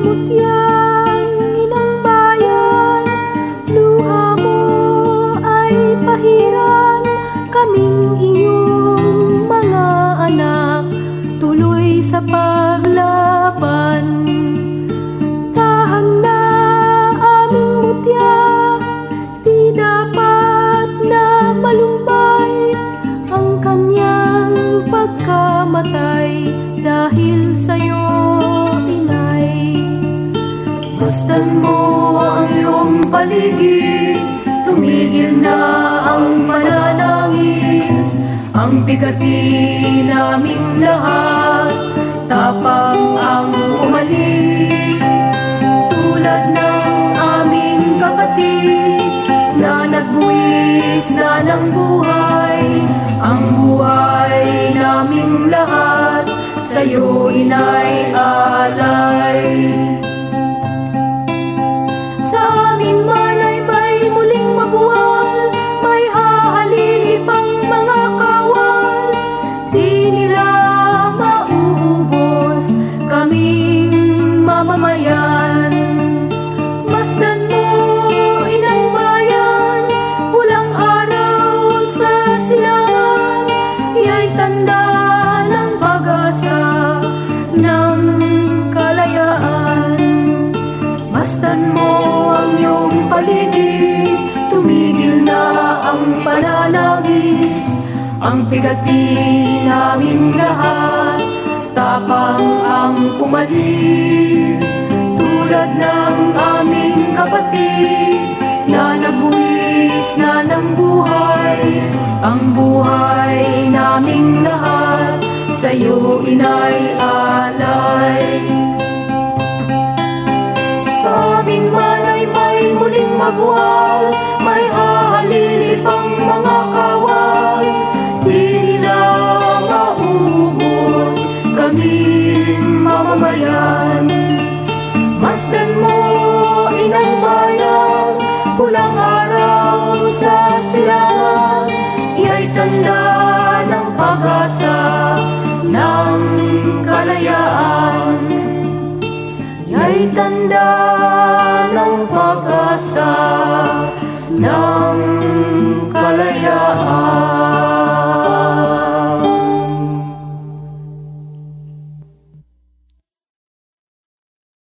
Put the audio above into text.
kaputyang inang bayan, luha mo ay pahiran kaming iyong mga anak, tuloy sa pag Masdan mo ang iyong paligid Tumigil na ang pananangis Ang bigati naming lahat Tapang ang umalik Tulad ng aming kapatid Na nagbuwis na ng buhay Ang buhay naming lahat Sa'yo inay alay Ng kalayaan. Masdan mo ang iyong paligid Tumigil na ang pananagis. Ang bigati naming lahat Tapang ang pumalit. Tulad ng aming kapatid Na nagbuwis na ng buhay. Ang buhay naming lahat Sa'yo inay alay. Sa aming malay may muling mabuwal May hahalipang mga kawal. Di nila maubos Kaming mamamayan. Masdan mo inang bayan Pulang araw sa silangan Iya'y tanda ng pag-asa tanda ng pag-asa